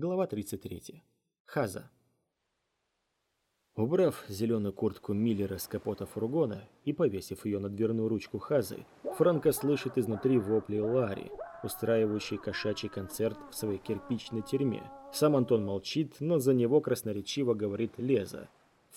Глава 33. Хаза. Убрав зеленую куртку Миллера с капота фургона и повесив ее на дверную ручку Хазы, Франко слышит изнутри вопли Ларри, устраивающий кошачий концерт в своей кирпичной тюрьме. Сам Антон молчит, но за него красноречиво говорит Леза.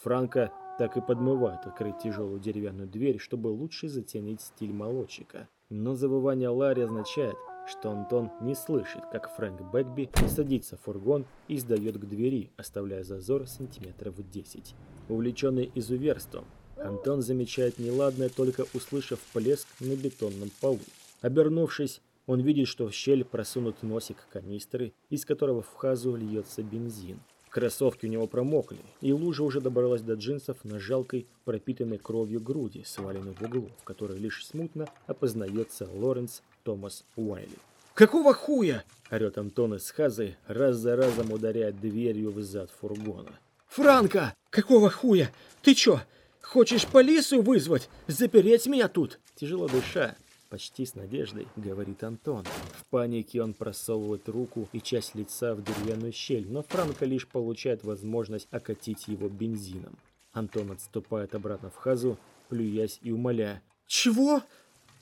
Франко так и подмывает открыть тяжелую деревянную дверь, чтобы лучше затенить стиль молодчика. Но завывание Ларри означает, что Антон не слышит, как Фрэнк Бэкби садится в фургон и сдает к двери, оставляя зазор сантиметров 10. Увлеченный изуверством, Антон замечает неладное, только услышав плеск на бетонном полу. Обернувшись, он видит, что в щель просунут носик канистры, из которого в хазу льется бензин. Кроссовки у него промокли, и лужа уже добралась до джинсов на жалкой, пропитанной кровью груди, сваленной в углу, в которой лишь смутно опознается Лоренс Томас Уайли. «Какого хуя?» – орет Антон из хазы, раз за разом ударяя дверью в зад фургона. «Франко! Какого хуя? Ты чё, хочешь полицию вызвать? Запереть меня тут?» Тяжело дыша, Почти с надеждой, говорит Антон. В панике он просовывает руку и часть лица в деревянную щель, но Франко лишь получает возможность окатить его бензином. Антон отступает обратно в хазу, плюясь и умоляя. «Чего?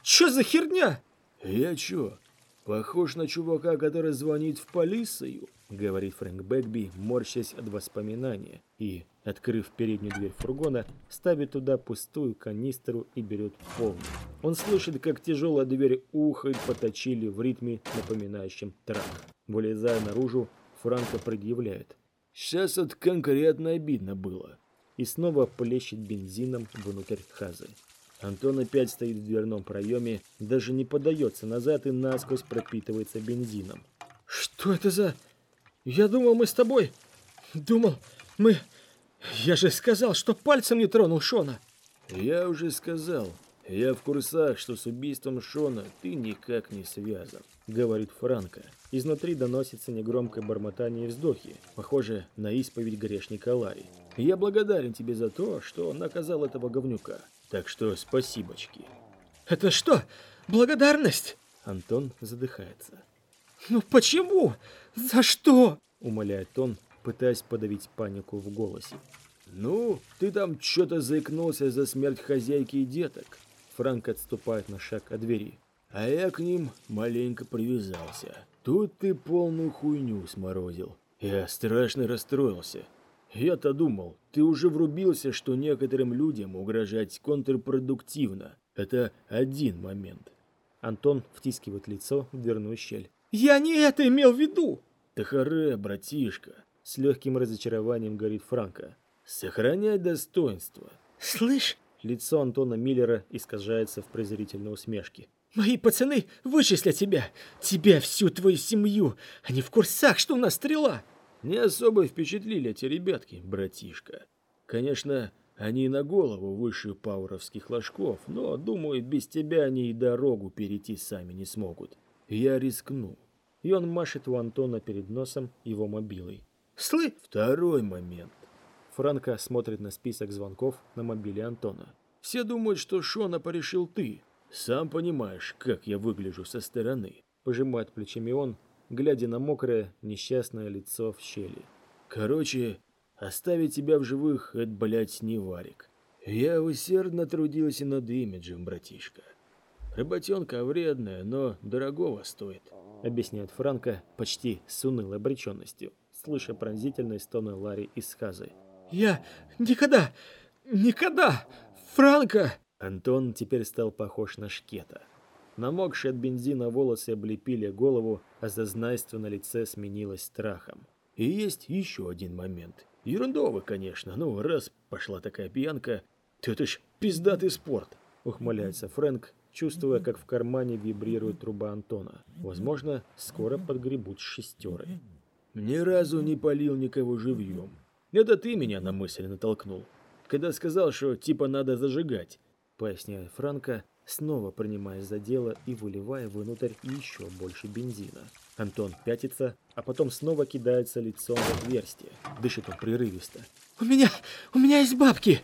Чё за херня?» «Я чё, похож на чувака, который звонит в полицию?» Говорит Фрэнк Бэгби, морщась от воспоминания, и, открыв переднюю дверь фургона, ставит туда пустую канистру и берет полную. Он слышит, как тяжелая дверь ухает поточили в ритме, напоминающем трак. Вылезая наружу, Франко предъявляет. «Сейчас это конкретно обидно было». И снова плещет бензином внутрь хазы. Антон опять стоит в дверном проеме, даже не подается назад и насквозь пропитывается бензином. «Что это за...» Я думал, мы с тобой... Думал, мы... Я же сказал, что пальцем не тронул Шона. Я уже сказал. Я в курсах, что с убийством Шона ты никак не связан, говорит Франко. Изнутри доносится негромкое бормотание и вздохи, похоже на исповедь грешника Ларри. Я благодарен тебе за то, что наказал этого говнюка. Так что спасибочки. Это что, благодарность? Антон задыхается. «Ну почему? За что?» — умоляет он, пытаясь подавить панику в голосе. «Ну, ты там что-то заикнулся за смерть хозяйки и деток». Франк отступает на шаг от двери. «А я к ним маленько привязался. Тут ты полную хуйню сморозил. Я страшно расстроился. Я-то думал, ты уже врубился, что некоторым людям угрожать контрпродуктивно. Это один момент». Антон втискивает лицо в дверную щель. Я не это имел в виду. Тахаре, братишка. С легким разочарованием говорит Франко. Сохраняй достоинство. Слышь? Лицо Антона Миллера искажается в презрительной усмешке. Мои пацаны вычислят тебя. Тебя, всю твою семью. Они в курсах, что у нас стрела. Не особо впечатлили эти ребятки, братишка. Конечно, они на голову выше пауровских ложков, но, думаю, без тебя они и дорогу перейти сами не смогут. Я рискну. И он машет у Антона перед носом его мобилой. Слы! Второй момент. Франко смотрит на список звонков на мобиле Антона. Все думают, что Шона порешил ты. Сам понимаешь, как я выгляжу со стороны. Пожимает плечами он, глядя на мокрое, несчастное лицо в щели. Короче, оставить тебя в живых — это, блядь, не варик. Я усердно трудился над имиджем, братишка. Работенка вредная, но дорогого стоит. Объясняет Франко почти с унылой обреченностью, слыша пронзительные стоны Ларри из Хазы. «Я никогда, никогда, Франко!» Антон теперь стал похож на шкета. Намокшие от бензина волосы облепили голову, а зазнайство на лице сменилось страхом. И есть еще один момент. Ерундовый, конечно, но раз пошла такая пьянка, то это ж пиздатый спорт, ухмыляется Фрэнк, чувствуя, как в кармане вибрирует труба Антона. Возможно, скоро подгребут шестеры. Ни разу не полил никого живьем. Это ты меня на мысль натолкнул. Когда сказал, что типа надо зажигать. Поясняет Франко, снова принимаясь за дело и выливая внутрь еще больше бензина. Антон пятится, а потом снова кидается лицом в отверстие. Дышит он прерывисто. «У меня, у меня есть бабки!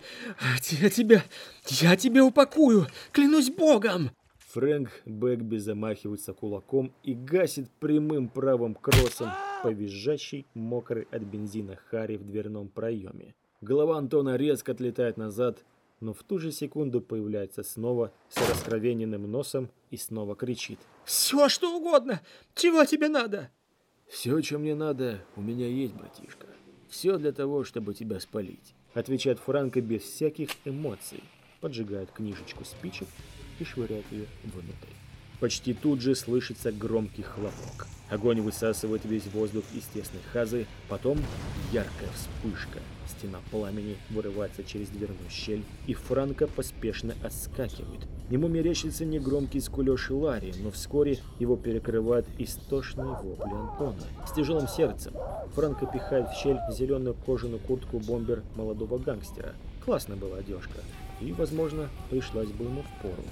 Я тебя, я тебя упакую! Клянусь богом!» Фрэнк Бэкби замахивается кулаком и гасит прямым правым кроссом по визжащей, мокрой от бензина Хари в дверном проеме. Голова Антона резко отлетает назад, но в ту же секунду появляется снова с раскровененным носом и снова кричит. «Все, что угодно! Чего тебе надо?» «Все, что мне надо, у меня есть, братишка. Все для того, чтобы тебя спалить», — отвечает Франко без всяких эмоций, поджигает книжечку спичек и швыряет ее внутрь. Почти тут же слышится громкий хлопок. Огонь высасывает весь воздух из тесной хазы, потом яркая вспышка. Стена пламени вырывается через дверную щель, и Франко поспешно отскакивает. Ему мерещится негромкий скулеж Ларри, но вскоре его перекрывает истошный вопли Антона. С тяжелым сердцем Франко пихает в щель зеленую кожаную куртку-бомбер молодого гангстера. Классная была одежка, и, возможно, пришлась бы ему в пору.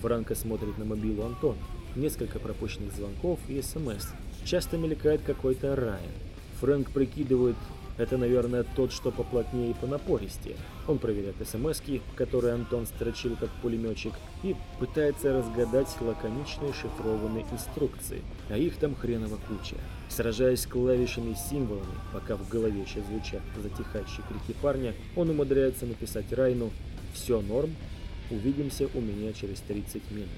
Франко смотрит на мобилу Антона. Несколько пропущенных звонков и СМС. Часто мелькает какой-то Райан. Фрэнк прикидывает, это, наверное, тот, что поплотнее и понапористее. Он проверяет СМСки, которые Антон строчил как пулеметчик, и пытается разгадать лаконичные шифрованные инструкции, а их там хреново куча. Сражаясь клавишами и символами, пока в голове еще звучат затихающие крики парня, он умудряется написать Райну «Все норм, Увидимся у меня через 30 минут.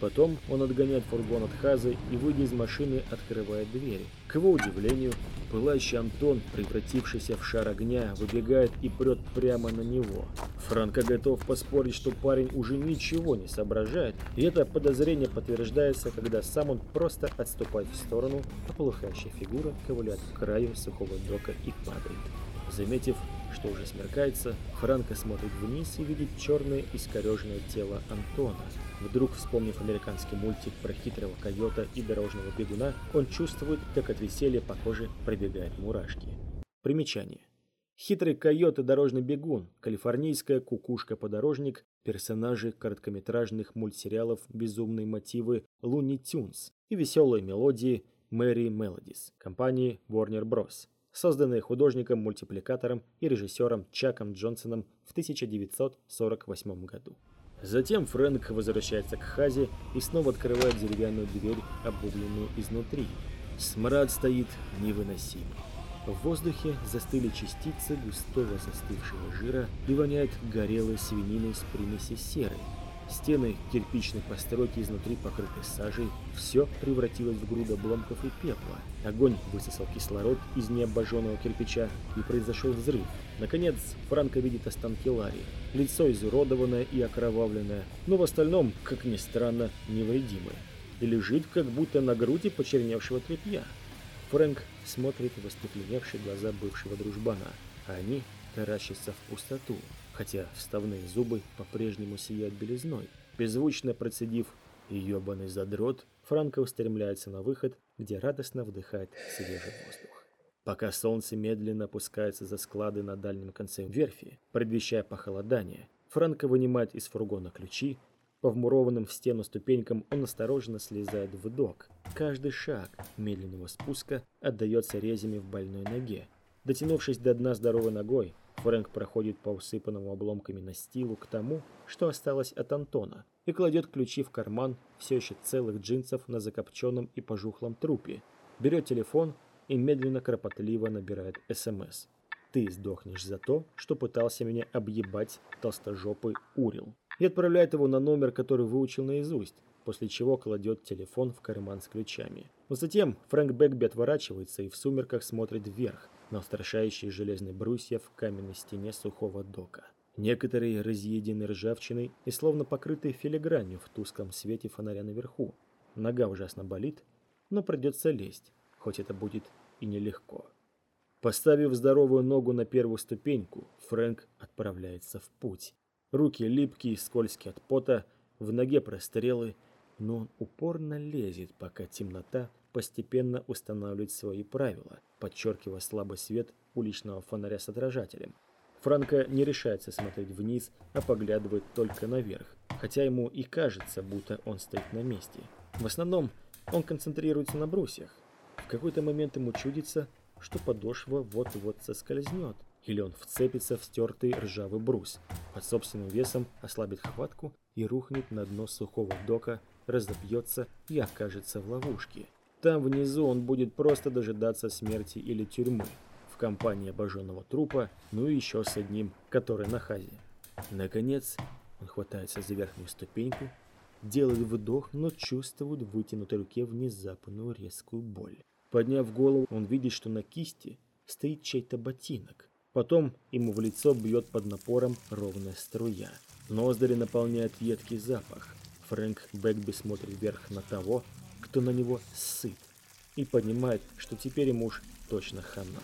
Потом он отгоняет фургон от Хазы и, выйдя из машины, открывает двери. К его удивлению, пылающий Антон, превратившийся в шар огня, выбегает и прет прямо на него. Франко готов поспорить, что парень уже ничего не соображает, и это подозрение подтверждается, когда сам он просто отступает в сторону, а полыхающая фигура ковыляет к краю сухого дока и падает. Заметив, что уже смеркается, Франко смотрит вниз и видит черное искореженное тело Антона. Вдруг, вспомнив американский мультик про хитрого койота и дорожного бегуна, он чувствует, как от веселья по коже пробегают мурашки. Примечание. Хитрый койот и дорожный бегун, калифорнийская кукушка-подорожник, персонажи короткометражных мультсериалов «Безумные мотивы» Луни Тюнс и веселые мелодии Мэри Мелодис компании Warner Bros созданные художником-мультипликатором и режиссером Чаком Джонсоном в 1948 году. Затем Фрэнк возвращается к Хазе и снова открывает деревянную дверь, обугленную изнутри. Смрад стоит невыносимый. В воздухе застыли частицы густого застывшего жира и воняет горелой свининой с примесью серы. Стены кирпичной постройки изнутри покрыты сажей, все превратилось в груду обломков и пепла. Огонь высосал кислород из необожженного кирпича, и произошел взрыв. Наконец, Франко видит останки Ларри. Лицо изуродованное и окровавленное, но в остальном, как ни странно, невредимое. И лежит, как будто на груди почерневшего тряпья. Фрэнк смотрит в остекленевшие глаза бывшего дружбана, а они таращатся в пустоту хотя вставные зубы по-прежнему сияют белизной. Беззвучно процедив «ёбаный задрот», Франко устремляется на выход, где радостно вдыхает свежий воздух. Пока солнце медленно опускается за склады на дальнем конце верфи, предвещая похолодание, Франко вынимает из фургона ключи, по вмурованным в стену ступенькам он осторожно слезает в док. Каждый шаг медленного спуска отдается резями в больной ноге. Дотянувшись до дна здоровой ногой, Фрэнк проходит по усыпанному обломками настилу к тому, что осталось от Антона, и кладет ключи в карман все еще целых джинсов на закопченном и пожухлом трупе. Берет телефон и медленно кропотливо набирает СМС. «Ты сдохнешь за то, что пытался меня объебать толстожопый Урил». И отправляет его на номер, который выучил наизусть, после чего кладет телефон в карман с ключами. Но затем Фрэнк Бэкби отворачивается и в сумерках смотрит вверх, на устрашающие железные брусья в каменной стене сухого дока. Некоторые разъедены ржавчиной и словно покрытые филигранью в тусклом свете фонаря наверху. Нога ужасно болит, но придется лезть, хоть это будет и нелегко. Поставив здоровую ногу на первую ступеньку, Фрэнк отправляется в путь. Руки липкие скользкие от пота, в ноге прострелы, но он упорно лезет, пока темнота постепенно устанавливает свои правила, подчеркивая слабый свет уличного фонаря с отражателем. Франко не решается смотреть вниз, а поглядывает только наверх, хотя ему и кажется, будто он стоит на месте. В основном он концентрируется на брусьях. В какой-то момент ему чудится, что подошва вот-вот соскользнет, или он вцепится в стертый ржавый брус, под собственным весом ослабит хватку и рухнет на дно сухого дока, разобьется и окажется в ловушке. Там внизу он будет просто дожидаться смерти или тюрьмы, в компании обожженного трупа, ну и еще с одним, который на хазе. Наконец, он хватается за верхнюю ступеньку, делает вдох, но чувствует в вытянутой руке внезапную резкую боль. Подняв голову, он видит, что на кисти стоит чей-то ботинок. Потом ему в лицо бьет под напором ровная струя. Ноздри наполняет едкий запах. Фрэнк Бэкби смотрит вверх на того, кто на него сыт, и понимает, что теперь ему уж точно хана.